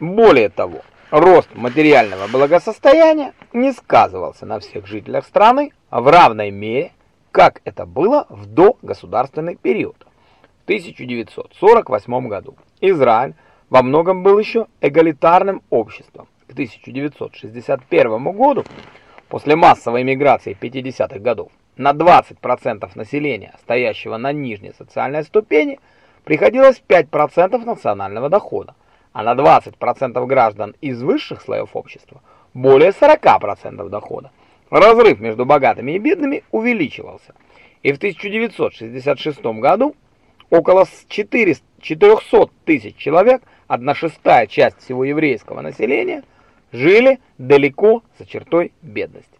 Более того, рост материального благосостояния не сказывался на всех жителях страны в равной мере, как это было в догосударственный период. В 1948 году Израиль во многом был еще эгалитарным обществом. К 1961 году, после массовой миграции 50-х годов, на 20% населения, стоящего на нижней социальной ступени, приходилось 5% национального дохода, а на 20% граждан из высших слоев общества более 40% дохода. Разрыв между богатыми и бедными увеличивался. И в 1966 году около 400 тысяч человек, одна шестая часть всего еврейского населения, жили далеко за чертой бедности.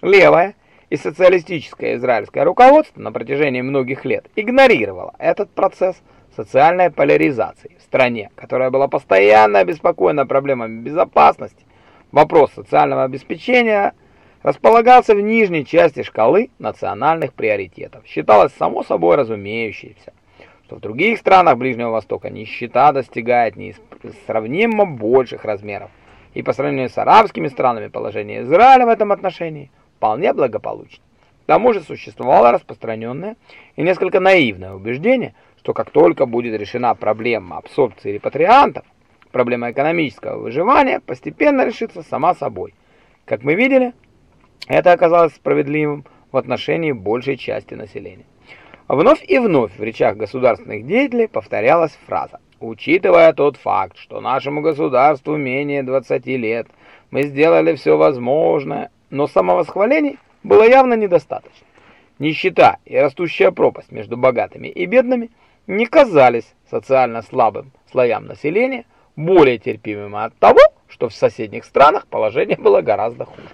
Левое и социалистическое израильское руководство на протяжении многих лет игнорировало этот процесс социальной поляризации в стране, которая была постоянно обеспокоена проблемами безопасности. Вопрос социального обеспечения располагался в нижней части шкалы национальных приоритетов. Считалось само собой разумеющимся, что в других странах Ближнего Востока нищета достигает несравнимо больших размеров, и по сравнению с арабскими странами положение Израиля в этом отношении вполне благополучно. К тому же существовало распространенное и несколько наивное убеждение, что как только будет решена проблема абсорбции репатриантов, проблема экономического выживания постепенно решится сама собой. Как мы видели, это оказалось справедливым в отношении большей части населения. Вновь и вновь в речах государственных деятелей повторялась фраза «Учитывая тот факт, что нашему государству менее 20 лет, мы сделали все возможное», но самовосхвалений было явно недостаточно. Нищета и растущая пропасть между богатыми и бедными не казались социально слабым слоям населения более терпимыми от того, что в соседних странах положение было гораздо хуже.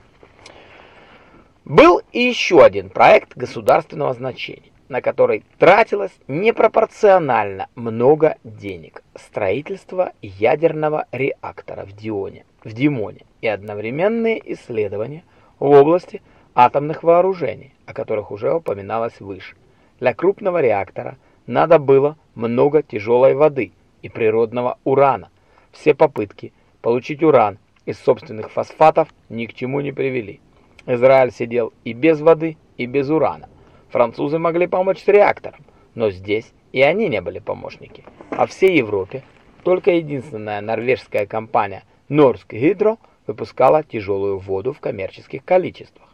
Был и еще один проект государственного значения, на который тратилось непропорционально много денег. Строительство ядерного реактора в Дионе, в Димоне и одновременные исследования в области атомных вооружений, о которых уже упоминалось выше. Для крупного реактора надо было много тяжелой воды и природного урана. Все попытки получить уран из собственных фосфатов ни к чему не привели. Израиль сидел и без воды, и без урана. Французы могли помочь с реактором, но здесь и они не были помощники. А всей Европе только единственная норвежская компания Norsk Hydro выпускала тяжелую воду в коммерческих количествах.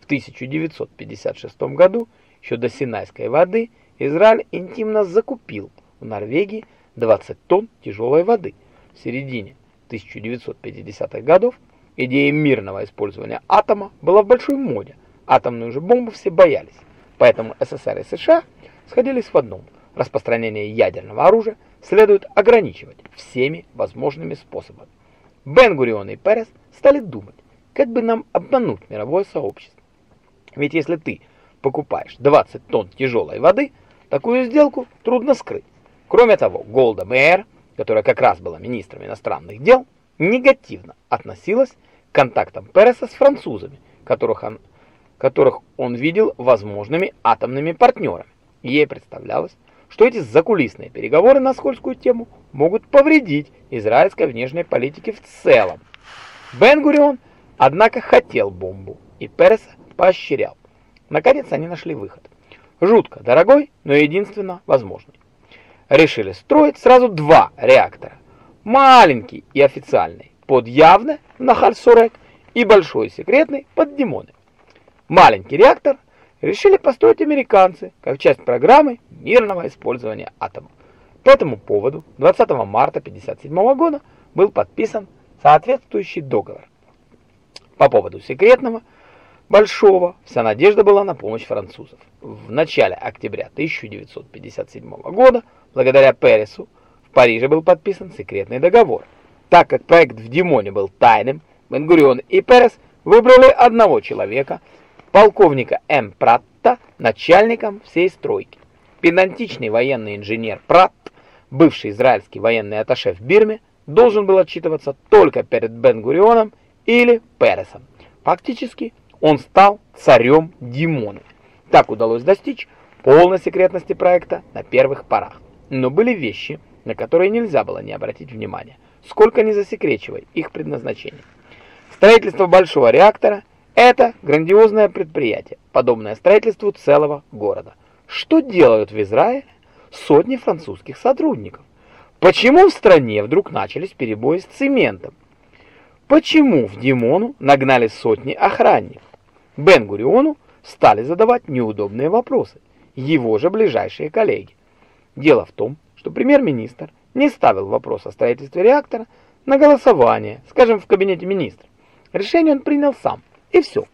В 1956 году, еще до Синайской воды, Израиль интимно закупил в Норвегии 20 тонн тяжелой воды. В середине 1950-х годов Идея мирного использования атома была в большой моде. Атомную же бомбу все боялись. Поэтому СССР и США сходились в одном. Распространение ядерного оружия следует ограничивать всеми возможными способами. Бен-Гурион и Перес стали думать, как бы нам обмануть мировое сообщество. Ведь если ты покупаешь 20 тонн тяжелой воды, такую сделку трудно скрыть. Кроме того, Голда Меир, которая как раз была министром иностранных дел, негативно относилась контактам Переса с французами, которых он, которых он видел возможными атомными партнерами. Ей представлялось, что эти закулисные переговоры на скользкую тему могут повредить израильской внешней политике в целом. Бен-Гурион, однако, хотел бомбу, и Переса поощрял. Наконец они нашли выход. Жутко дорогой, но единственно возможный. Решили строить сразу два реактора. Маленький и официальный под явно на Хальсурек и большой секретный под Димоны. Маленький реактор решили построить американцы как часть программы мирного использования атома. По этому поводу 20 марта 1957 года был подписан соответствующий договор. По поводу секретного большого вся надежда была на помощь французов. В начале октября 1957 года, благодаря Пересу, в Париже был подписан секретный договор – так как проект в Димоне был тайным, Бен-Гурион и Перес выбрали одного человека, полковника М. Пратта, начальником всей стройки. Педантичный военный инженер Пратт, бывший израильский военный атташе в Бирме, должен был отчитываться только перед Бен-Гурионом или Пересом. Фактически он стал царем Димона. Так удалось достичь полной секретности проекта на первых порах. Но были вещи, на которые нельзя было не обратить внимания – сколько ни засекречивай их предназначение. Строительство большого реактора – это грандиозное предприятие, подобное строительству целого города. Что делают в Израиле сотни французских сотрудников? Почему в стране вдруг начались перебои с цементом? Почему в Димону нагнали сотни охранников? Бен-Гуриону стали задавать неудобные вопросы, его же ближайшие коллеги. Дело в том, что премьер-министр не ставил вопрос о строительстве реактора на голосование, скажем, в кабинете министров. Решение он принял сам, и все.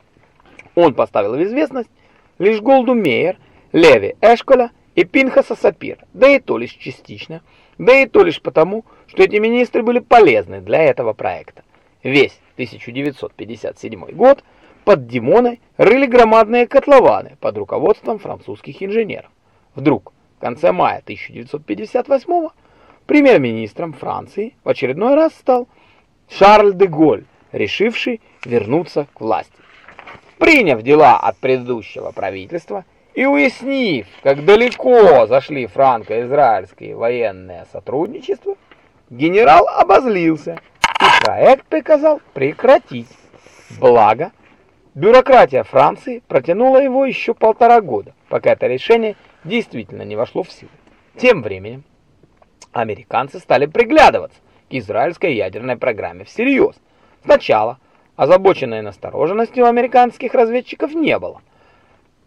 Он поставил в известность лишь Голду Мейер, Леви Эшколя и Пинхаса Сапира, да и то лишь частично, да и то лишь потому, что эти министры были полезны для этого проекта. Весь 1957 год под Димоной рыли громадные котлованы под руководством французских инженеров. Вдруг, в конце мая 1958 премьер-министром Франции в очередной раз стал Шарль де Голь, решивший вернуться к власти. Приняв дела от предыдущего правительства и уяснив, как далеко зашли франко-израильские военные сотрудничества, генерал обозлился и проект приказал прекратить. Благо, бюрократия Франции протянула его еще полтора года, пока это решение действительно не вошло в силу. Тем временем американцы стали приглядываться к израильской ядерной программе всерьез. Сначала озабоченной настороженностью американских разведчиков не было.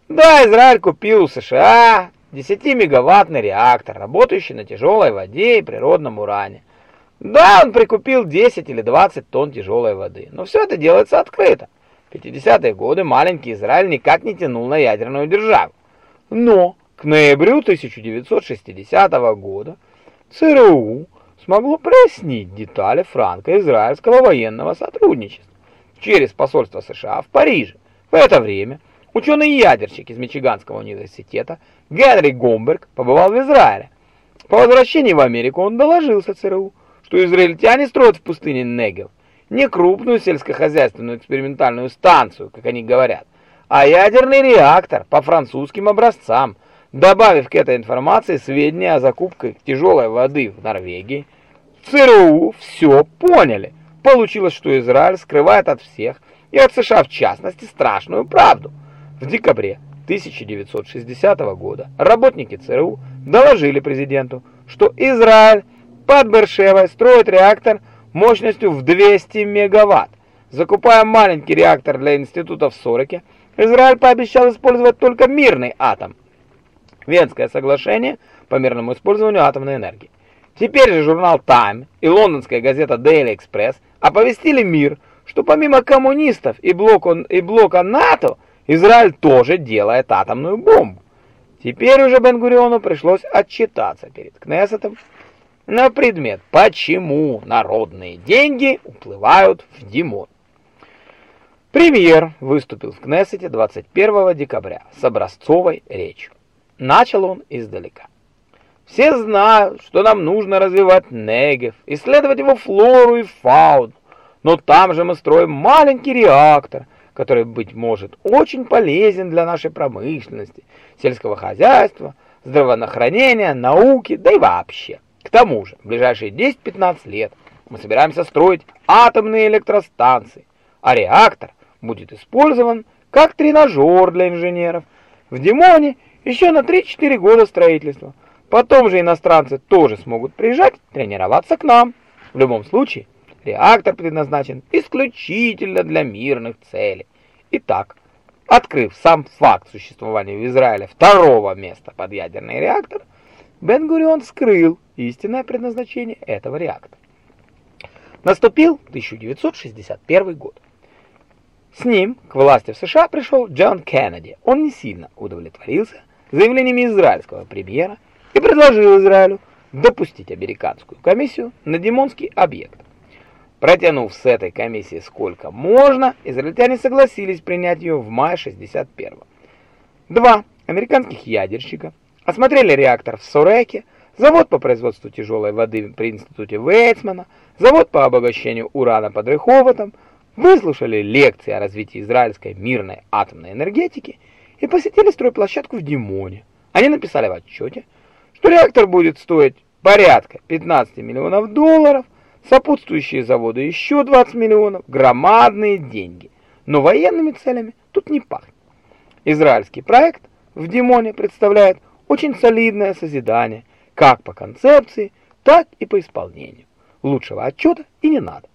Да, Израиль купил у США 10-мегаваттный реактор, работающий на тяжелой воде и природном уране. Да, он прикупил 10 или 20 тонн тяжелой воды, но все это делается открыто. В 50-е годы маленький Израиль никак не тянул на ядерную державу. Но к ноябрю 1960 года ЦРУ смогло прояснить детали франко-израильского военного сотрудничества через посольство США в Париже. В это время ученый-ядерщик из Мичиганского университета Генри Гомберг побывал в Израиле. По возвращении в Америку он доложился ЦРУ, что израильтяне строят в пустыне Негев не крупную сельскохозяйственную экспериментальную станцию, как они говорят, а ядерный реактор по французским образцам, добавив к этой информации сведения о закупке тяжелой воды в Норвегии, ЦРУ все поняли. Получилось, что Израиль скрывает от всех, и от США в частности, страшную правду. В декабре 1960 года работники ЦРУ доложили президенту, что Израиль под Бершевой строит реактор мощностью в 200 мегаватт. Закупая маленький реактор для института в Сороке, Израиль пообещал использовать только мирный атом. Венское соглашение по мирному использованию атомной энергии. Теперь же журнал Time и лондонская газета Daily Express оповестили мир, что помимо коммунистов и блока, и блока НАТО, Израиль тоже делает атомную бомбу. Теперь уже Бен-Гуриону пришлось отчитаться перед Кнессетом на предмет, почему народные деньги уплывают в Димон. Премьер выступил в Кнессете 21 декабря с образцовой речью. Начал он издалека. Все знают, что нам нужно развивать Негев, исследовать его флору и фауну. Но там же мы строим маленький реактор, который, быть может, очень полезен для нашей промышленности, сельского хозяйства, здравоохранения, науки, да и вообще. К тому же, в ближайшие 10-15 лет мы собираемся строить атомные электростанции, а реактор будет использован как тренажер для инженеров. В Димоне еще на 3-4 года строительства – Потом же иностранцы тоже смогут приезжать тренироваться к нам. В любом случае, реактор предназначен исключительно для мирных целей. Итак, открыв сам факт существования в Израиле второго места под ядерный реактор, Бен-Гурион скрыл истинное предназначение этого реактора. Наступил 1961 год. С ним к власти в США пришел Джон Кеннеди. Он не сильно удовлетворился заявлениями израильского премьера и предложил Израилю допустить американскую комиссию на Димонский объект. Протянув с этой комиссией сколько можно, израильтяне согласились принять ее в мае 61-го. Два американских ядерщика осмотрели реактор в Сореке, завод по производству тяжелой воды при институте Вейцмана, завод по обогащению урана под Реховатом, выслушали лекции о развитии израильской мирной атомной энергетики и посетили стройплощадку в Димоне. Они написали в отчете, что реактор будет стоить порядка 15 миллионов долларов, сопутствующие заводы еще 20 миллионов, громадные деньги. Но военными целями тут не пахнет. Израильский проект в Димоне представляет очень солидное созидание, как по концепции, так и по исполнению. Лучшего отчета и не надо.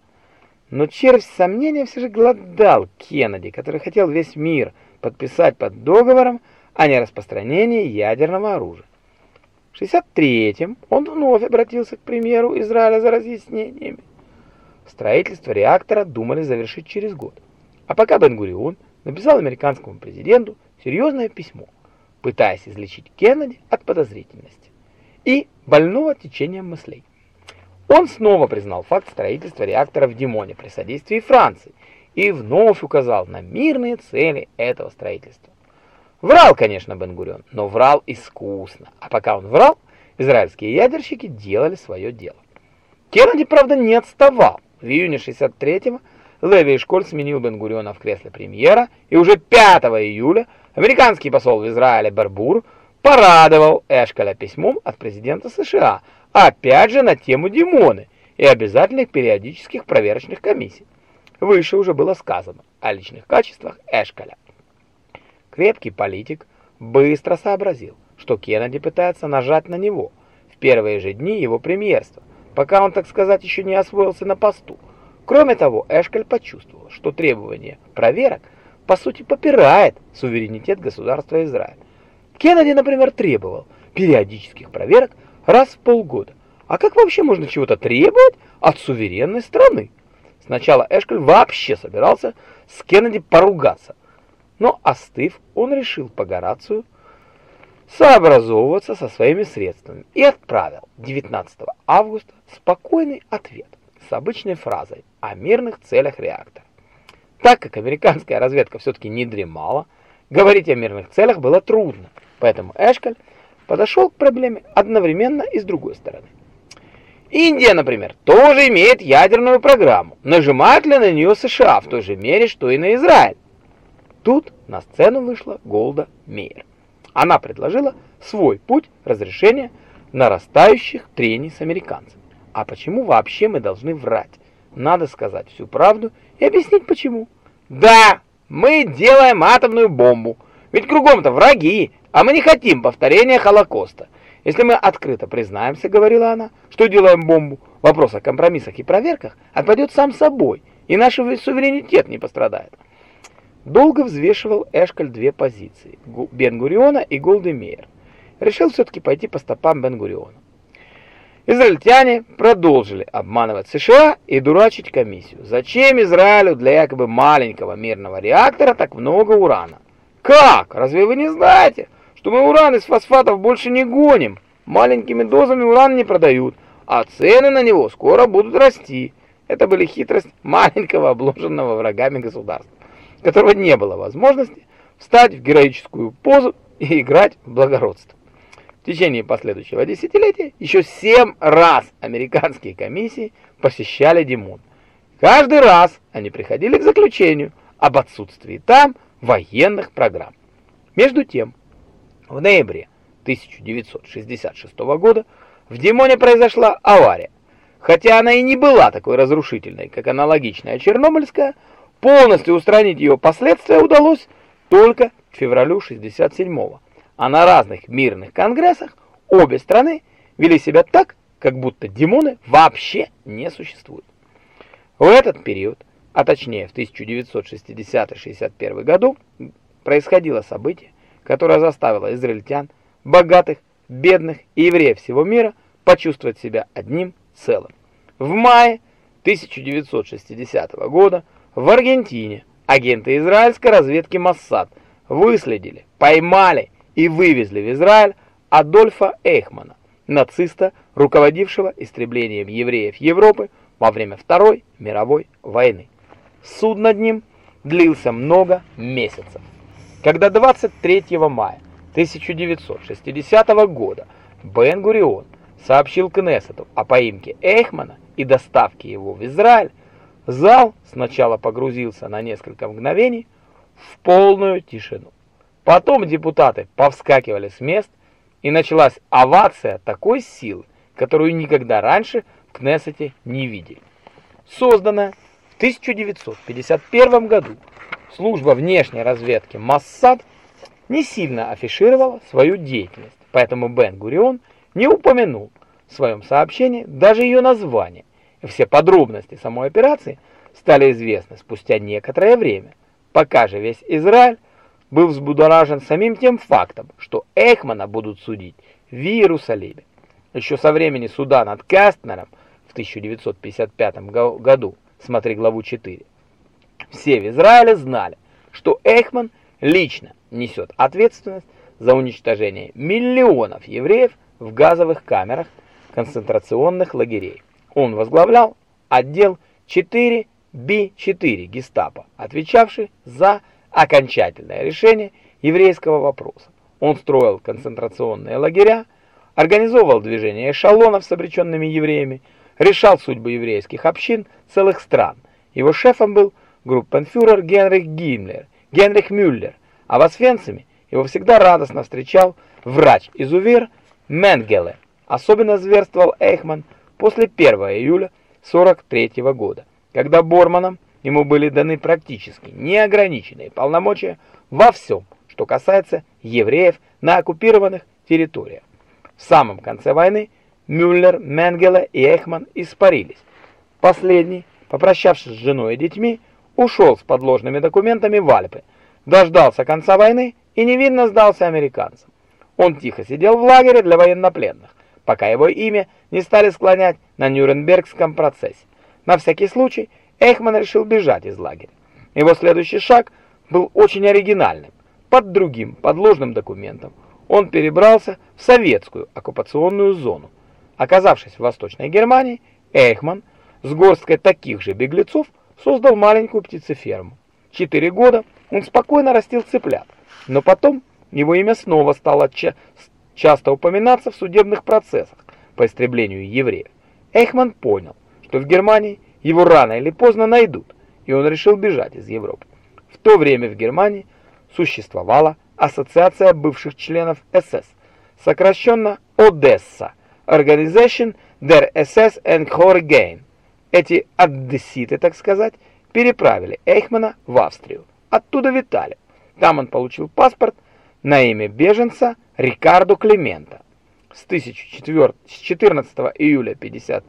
Но червь сомнения все же глодал Кеннеди, который хотел весь мир подписать под договором о нераспространении ядерного оружия. В 63-м он вновь обратился к премьеру Израиля за разъяснениями. Строительство реактора думали завершить через год. А пока Бен-Гурион написал американскому президенту серьезное письмо, пытаясь излечить Кеннеди от подозрительности и больного течения мыслей. Он снова признал факт строительства реактора в Димоне при содействии Франции и вновь указал на мирные цели этого строительства. Врал, конечно, Бен-Гурион, но врал искусно. А пока он врал, израильские ядерщики делали свое дело. Кеннеди, правда, не отставал. В июне 63-го Леви Эшколь сменил Бен-Гуриона в кресле премьера, и уже 5 июля американский посол в Израиле Барбур порадовал Эшколя письмом от президента США, опять же на тему Димоны и обязательных периодических проверочных комиссий. Выше уже было сказано о личных качествах Эшколя. Крепкий политик быстро сообразил, что Кеннеди пытается нажать на него в первые же дни его премьерства, пока он, так сказать, еще не освоился на посту. Кроме того, Эшколь почувствовал, что требование проверок по сути попирает суверенитет государства Израиль. Кеннеди, например, требовал периодических проверок раз в полгода. А как вообще можно чего-то требовать от суверенной страны? Сначала Эшколь вообще собирался с Кеннеди поругаться, но остыв, он решил по Горацию сообразовываться со своими средствами и отправил 19 августа спокойный ответ с обычной фразой о мирных целях реактора. Так как американская разведка все-таки не дремала, говорить о мирных целях было трудно, поэтому Эшколь подошел к проблеме одновременно и с другой стороны. Индия, например, тоже имеет ядерную программу. Нажимает ли на нее США в той же мере, что и на Израиль? Тут на сцену вышла Голда Мейер. Она предложила свой путь разрешения нарастающих трений с американцами. А почему вообще мы должны врать? Надо сказать всю правду и объяснить почему. Да, мы делаем атомную бомбу, ведь кругом-то враги, а мы не хотим повторения Холокоста. Если мы открыто признаемся, говорила она, что делаем бомбу, вопрос о компромиссах и проверках отпадет сам собой, и наш суверенитет не пострадает. Долго взвешивал Эшколь две позиции – Бен-Гуриона и Голды Решил все-таки пойти по стопам Бен-Гуриона. Израильтяне продолжили обманывать США и дурачить комиссию. Зачем Израилю для якобы маленького мирного реактора так много урана? Как? Разве вы не знаете, что мы уран из фосфатов больше не гоним? Маленькими дозами уран не продают, а цены на него скоро будут расти. Это были хитрость маленького обложенного врагами государства которого не было возможности встать в героическую позу и играть в благородство. В течение последующего десятилетия еще семь раз американские комиссии посещали Димон. Каждый раз они приходили к заключению об отсутствии там военных программ. Между тем, в ноябре 1966 года в Димоне произошла авария. Хотя она и не была такой разрушительной, как аналогичная Чернобыльская, Полностью устранить ее последствия удалось только февралю 67-го. А на разных мирных конгрессах обе страны вели себя так, как будто Димоны вообще не существуют. В этот период, а точнее в 1960-61 году, происходило событие, которое заставило израильтян, богатых, бедных и евреев всего мира почувствовать себя одним целым. В мае 1960 года в Аргентине агенты израильской разведки Моссад выследили, поймали и вывезли в Израиль Адольфа Эйхмана, нациста, руководившего истреблением евреев Европы во время Второй мировой войны. Суд над ним длился много месяцев. Когда 23 мая 1960 года Бен-Гурион сообщил Кнессету о поимке Эйхмана и доставке его в Израиль, Зал сначала погрузился на несколько мгновений в полную тишину. Потом депутаты повскакивали с мест, и началась овация такой силы, которую никогда раньше в Кнессете не видели. Созданная в 1951 году. Служба внешней разведки Моссад не сильно афишировала свою деятельность, поэтому Бен-Гурион не упомянул в своем сообщении даже ее название, и все подробности самой операции стали известны спустя некоторое время, пока же весь Израиль был взбудоражен самим тем фактом, что Эхмана будут судить в Иерусалиме. Еще со времени суда над Кастнером в 1955 году, смотри главу 4, все в Израиле знали, что Эхман лично несет ответственность за уничтожение миллионов евреев в газовых камерах концентрационных лагерей. Он возглавлял отдел 4B4 гестапо, отвечавший за окончательное решение еврейского вопроса. Он строил концентрационные лагеря, организовывал движение эшелонов с обреченными евреями, решал судьбы еврейских общин целых стран. Его шефом был группенфюрер Генрих Гиммлер, Генрих Мюллер, а в Освенциме его всегда радостно встречал врач-изувер Менгеле. Особенно зверствовал Эйхман после 1 июля 43 года, когда Борманом ему были даны практически неограниченные полномочия во всем, что касается евреев на оккупированных территориях. В самом конце войны Мюллер, Менгеле и Эхман испарились. Последний, попрощавшись с женой и детьми, ушел с подложными документами в Альпы, дождался конца войны и невинно сдался американцам. Он тихо сидел в лагере для военнопленных, пока его имя не стали склонять на Нюрнбергском процессе. На всякий случай Эхман решил бежать из лагеря. Его следующий шаг был очень оригинальным. Под другим подложным документом он перебрался в советскую оккупационную зону. Оказавшись в Восточной Германии, Эхман с горсткой таких же беглецов создал маленькую птицеферму. Четыре года он спокойно растил цыплят, но потом его имя снова стало ча часто упоминаться в судебных процессах по истреблению евреев. Эхман понял, что в Германии его рано или поздно найдут, и он решил бежать из Европы. В то время в Германии существовала Ассоциация бывших членов СС, сокращенно Одесса, Organization der SS and Horgain. Эти одесситы, так сказать, переправили Эйхмана в Австрию. Оттуда в Италию. Там он получил паспорт на имя беженца Рикардо Климента. С 14 июля 50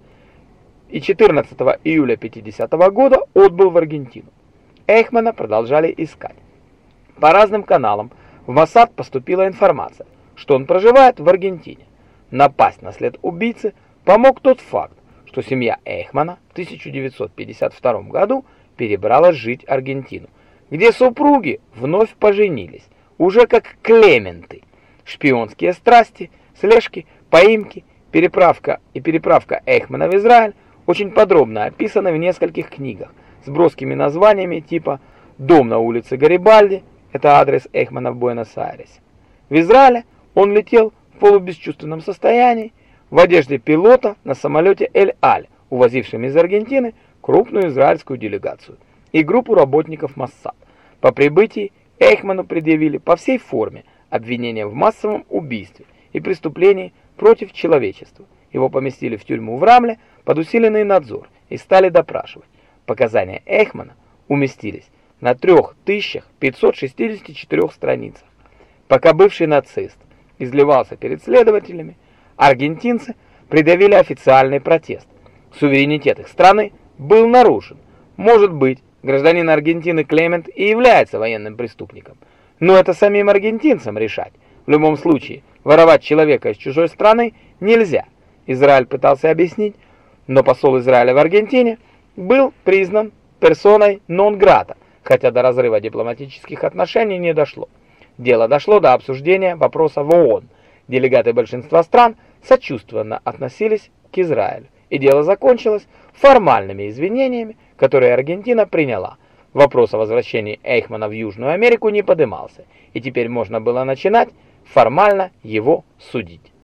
и 14 июля 50 -го года отбыл в Аргентину. Эйхмана продолжали искать. По разным каналам в Моссад поступила информация, что он проживает в Аргентине. Напасть на след убийцы помог тот факт, что семья Эйхмана в 1952 году перебралась жить Аргентину, где супруги вновь поженились, уже как Клементы. Шпионские страсти, слежки, поимки, переправка и переправка Эйхмана в Израиль очень подробно описаны в нескольких книгах с броскими названиями типа «Дом на улице Гарибальди» — это адрес Эйхмана в Буэнос-Айресе. В Израиле он летел в полубесчувственном состоянии, в одежде пилота на самолете Эль-Аль, увозившем из Аргентины крупную израильскую делегацию и группу работников Моссад. По прибытии Эйхману предъявили по всей форме обвинения в массовом убийстве и преступлении против человечества. Его поместили в тюрьму в Рамле под усиленный надзор и стали допрашивать. Показания Эйхмана уместились на 3564 страницах. Пока бывший нацист изливался перед следователями, аргентинцы предъявили официальный протест. Суверенитет их страны был нарушен. Может быть, гражданин Аргентины Клемент и является военным преступником. Но это самим аргентинцам решать. В любом случае, воровать человека из чужой страны нельзя. Израиль пытался объяснить, но посол Израиля в Аргентине был признан персоной нон-грата, хотя до разрыва дипломатических отношений не дошло. Дело дошло до обсуждения вопроса в ООН. Делегаты большинства стран сочувственно относились к Израилю, и дело закончилось формальными извинениями, которые Аргентина приняла. Вопрос о возвращении Эйхмана в Южную Америку не поднимался, и теперь можно было начинать формально его судить.